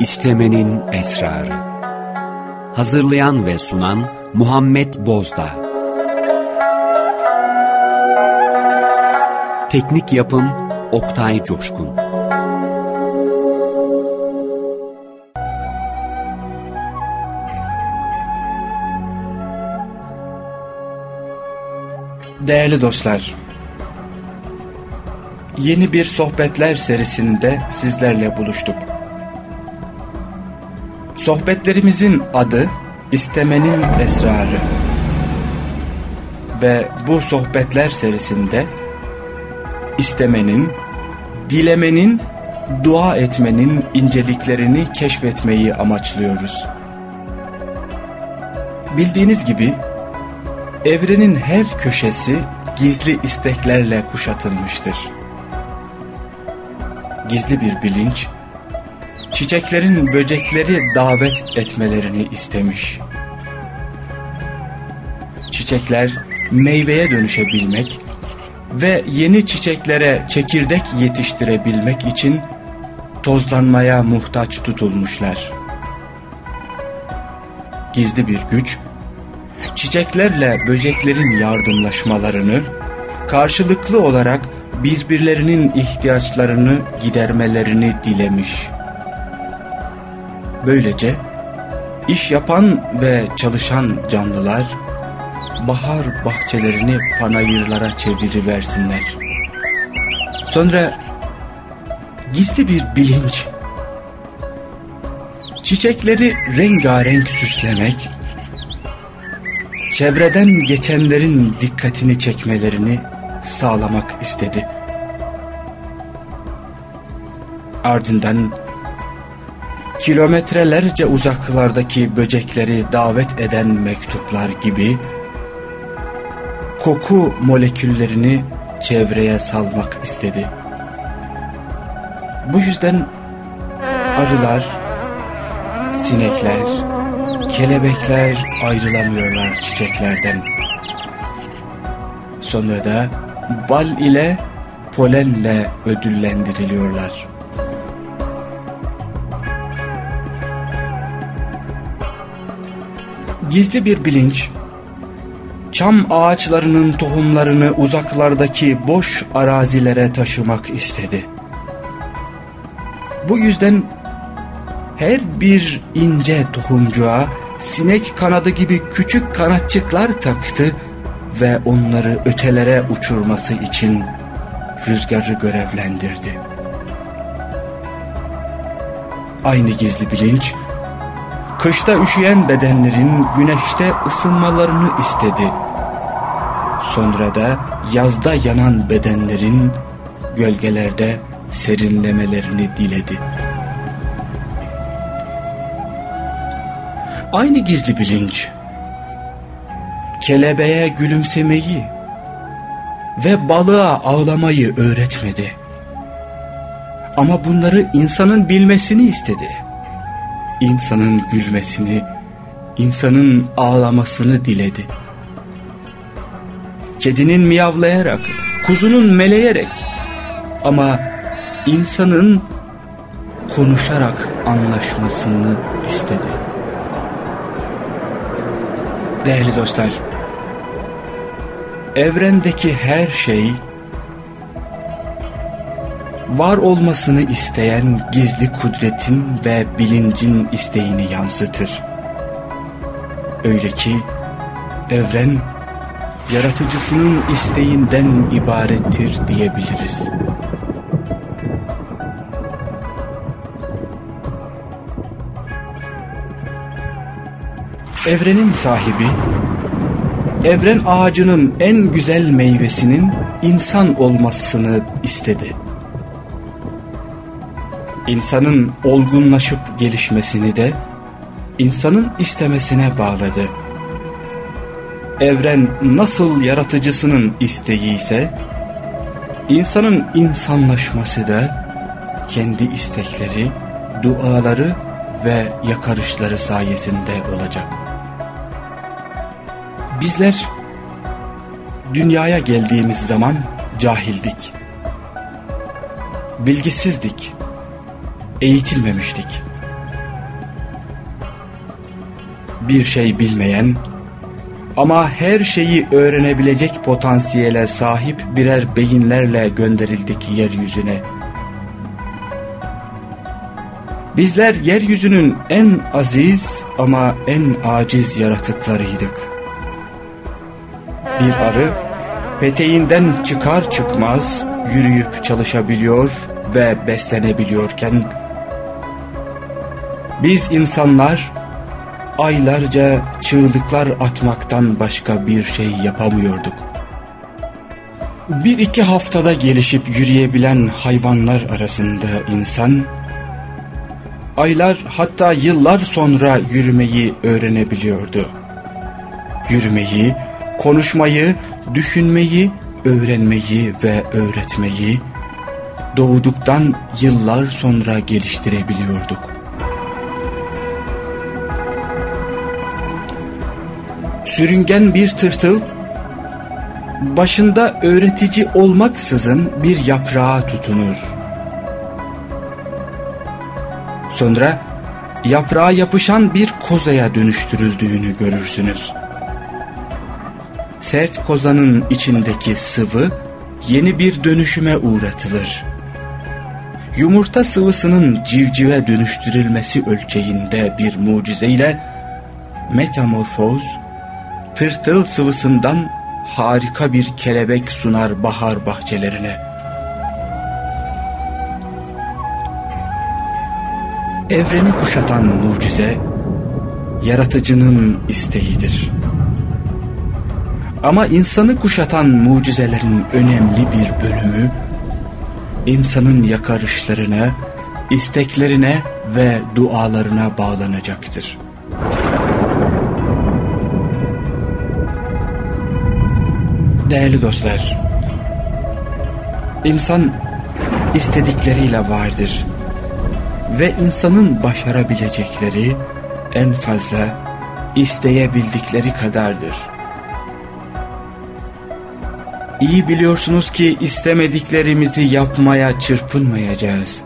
İstemenin Esrarı. Hazırlayan ve sunan Muhammed Bozdağ. Teknik Yapım Oktay Coşkun. Değerli dostlar, yeni bir sohbetler serisinde sizlerle buluştuk. Sohbetlerimizin adı İstemenin Esrarı. Ve bu sohbetler serisinde istemenin, dilemenin, dua etmenin inceliklerini keşfetmeyi amaçlıyoruz. Bildiğiniz gibi evrenin her köşesi gizli isteklerle kuşatılmıştır. Gizli bir bilinç, çiçeklerin böcekleri davet etmelerini istemiş. Çiçekler meyveye dönüşebilmek ve yeni çiçeklere çekirdek yetiştirebilmek için tozlanmaya muhtaç tutulmuşlar. Gizli bir güç, çiçeklerle böceklerin yardımlaşmalarını, karşılıklı olarak birbirlerinin ihtiyaçlarını gidermelerini dilemiş. Böylece iş yapan ve çalışan canlılar bahar bahçelerini panayırlara çeviriversinler. Sonra gizli bir bilinç çiçekleri rengarenk süslemek, çevreden geçenlerin dikkatini çekmelerini sağlamak istedi. Ardından kilometrelerce uzaklardaki böcekleri davet eden mektuplar gibi koku moleküllerini çevreye salmak istedi. Bu yüzden arılar, sinekler, kelebekler ayrılamıyorlar çiçeklerden. Sonra da bal ile polenle ödüllendiriliyorlar. Gizli bir bilinç, çam ağaçlarının tohumlarını uzaklardaki boş arazilere taşımak istedi. Bu yüzden her bir ince tohumcuğa sinek kanadı gibi küçük kanatçıklar taktı ve onları ötelere uçurması için rüzgarı görevlendirdi. Aynı gizli bilinç, kışta üşüyen bedenlerin güneşte ısınmalarını istedi. Sonra da yazda yanan bedenlerin gölgelerde serinlemelerini diledi. Aynı gizli bilinç, kelebeğe gülümsemeyi ve balığa ağlamayı öğretmedi. Ama bunları insanın bilmesini istedi. İnsanın gülmesini, insanın ağlamasını diledi. Kedinin miyavlayarak, kuzunun meleyerek ama insanın konuşarak anlaşmasını istedi. Değerli dostlar, evrendeki her şey var olmasını isteyen gizli kudretin ve bilincin isteğini yansıtır. Öyle ki evren yaratıcısının isteğinden ibarettir diyebiliriz. Evrenin sahibi, evren ağacının en güzel meyvesinin insan olmasını istedi. İnsanın olgunlaşıp gelişmesini de insanın istemesine bağladı. Evren nasıl yaratıcısının isteği ise, insanın insanlaşması da kendi istekleri, duaları ve yakarışları sayesinde olacak. Bizler dünyaya geldiğimiz zaman cahildik. Bilgisizdik. Eğitilmemiştik. bir şey bilmeyen ama her şeyi öğrenebilecek potansiyele sahip birer beyinlerle gönderildik yeryüzüne. Bizler yeryüzünün en aziz ama en aciz yaratıklarıydık. Bir arı peteğinden çıkar çıkmaz yürüyüp çalışabiliyor ve beslenebiliyorken biz insanlar aylarca çığlıklar atmaktan başka bir şey yapamıyorduk. Bir iki haftada gelişip yürüyebilen hayvanlar arasında insan, aylar hatta yıllar sonra yürümeyi öğrenebiliyordu. Yürümeyi, konuşmayı, düşünmeyi, öğrenmeyi ve öğretmeyi doğduktan yıllar sonra geliştirebiliyorduk. Sürüngen bir tırtıl başında öğretici olmaksızın bir yaprağa tutunur. Sonra yaprağa yapışan bir kozaya dönüştürüldüğünü görürsünüz. Sert kozanın içindeki sıvı yeni bir dönüşüme uğratılır. Yumurta sıvısının civcive dönüştürülmesi ölçeğinde bir mucizeyle metamorfoz tırtıl sıvısından harika bir kelebek sunar bahar bahçelerine. Evreni kuşatan mucize, yaratıcının isteğidir. Ama insanı kuşatan mucizelerin önemli bir bölümü, insanın yakarışlarına, isteklerine ve dualarına bağlanacaktır. Değerli dostlar, insan istedikleriyle vardır ve insanın başarabilecekleri en fazla isteyebildikleri kadardır. İyi biliyorsunuz ki istemediklerimizi yapmaya çırpınmayacağız.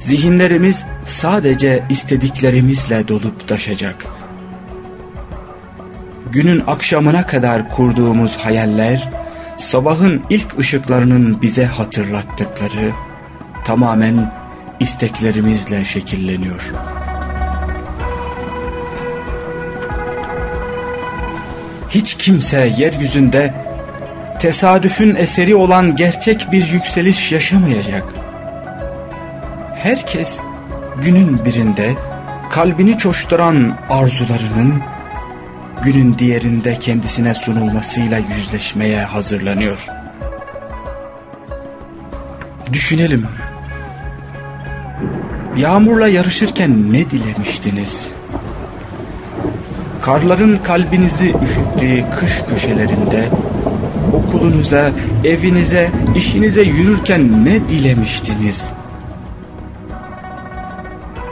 Zihinlerimiz sadece istediklerimizle dolup taşacak günün akşamına kadar kurduğumuz hayaller, sabahın ilk ışıklarının bize hatırlattıkları tamamen isteklerimizle şekilleniyor. Hiç kimse yeryüzünde tesadüfün eseri olan gerçek bir yükseliş yaşamayacak. Herkes günün birinde kalbini coşturan arzularının günün diğerinde kendisine sunulmasıyla yüzleşmeye hazırlanıyor. Düşünelim. Yağmurla yarışırken ne dilemiştiniz? Karların kalbinizi üşüttüğü kış köşelerinde okulunuza, evinize, işinize yürürken ne dilemiştiniz?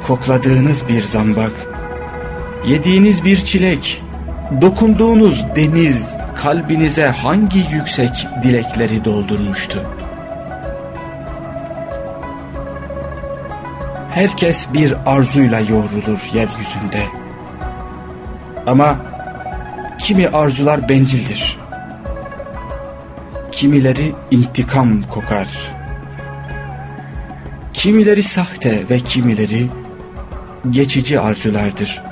Kokladığınız bir zambak, yediğiniz bir çilek, Dokunduğunuz deniz kalbinize hangi yüksek dilekleri doldurmuştu? Herkes bir arzuyla yoğrulur yeryüzünde. Ama kimi arzular bencildir. Kimileri intikam kokar. Kimileri sahte ve kimileri geçici arzulardır.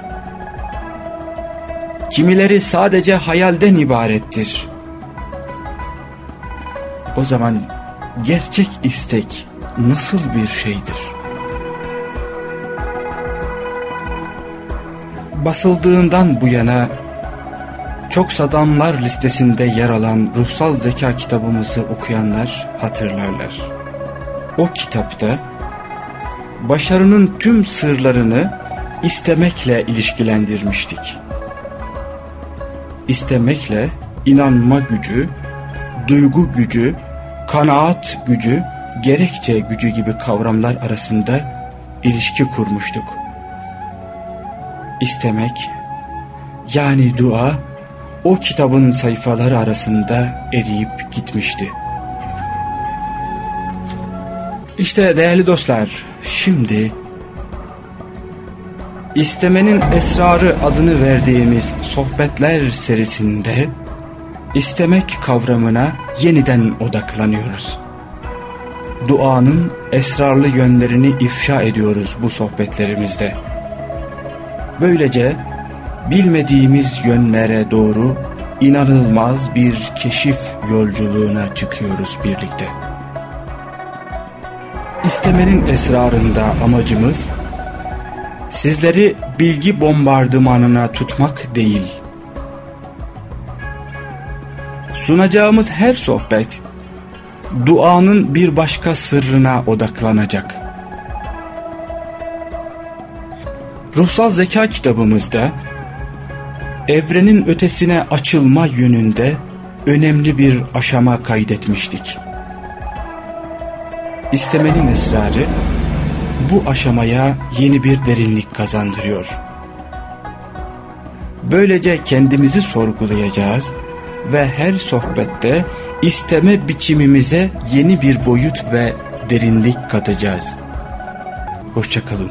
Kimileri sadece hayalden ibarettir. O zaman gerçek istek nasıl bir şeydir? Basıldığından bu yana çok sadamlar listesinde yer alan ruhsal zeka kitabımızı okuyanlar hatırlarlar. O kitapta başarının tüm sırlarını istemekle ilişkilendirmiştik istemekle inanma gücü, duygu gücü, kanaat gücü, gerekçe gücü gibi kavramlar arasında ilişki kurmuştuk. İstemek, yani dua, o kitabın sayfaları arasında eriyip gitmişti. İşte değerli dostlar, şimdi İstemenin Esrarı adını verdiğimiz sohbetler serisinde istemek kavramına yeniden odaklanıyoruz. Duanın esrarlı yönlerini ifşa ediyoruz bu sohbetlerimizde. Böylece bilmediğimiz yönlere doğru inanılmaz bir keşif yolculuğuna çıkıyoruz birlikte. İstemenin esrarında amacımız sizleri bilgi bombardımanına tutmak değil. Sunacağımız her sohbet duanın bir başka sırrına odaklanacak. Ruhsal Zeka kitabımızda evrenin ötesine açılma yönünde önemli bir aşama kaydetmiştik. İstemenin ısrarı bu aşamaya yeni bir derinlik kazandırıyor. Böylece kendimizi sorgulayacağız ve her sohbette isteme biçimimize yeni bir boyut ve derinlik katacağız. Hoşçakalın.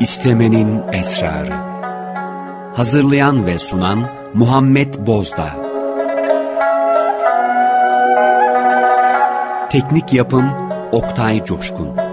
İstemenin Esrarı Hazırlayan ve sunan Muhammed Bozda Teknik Yapım Oktay Coşkun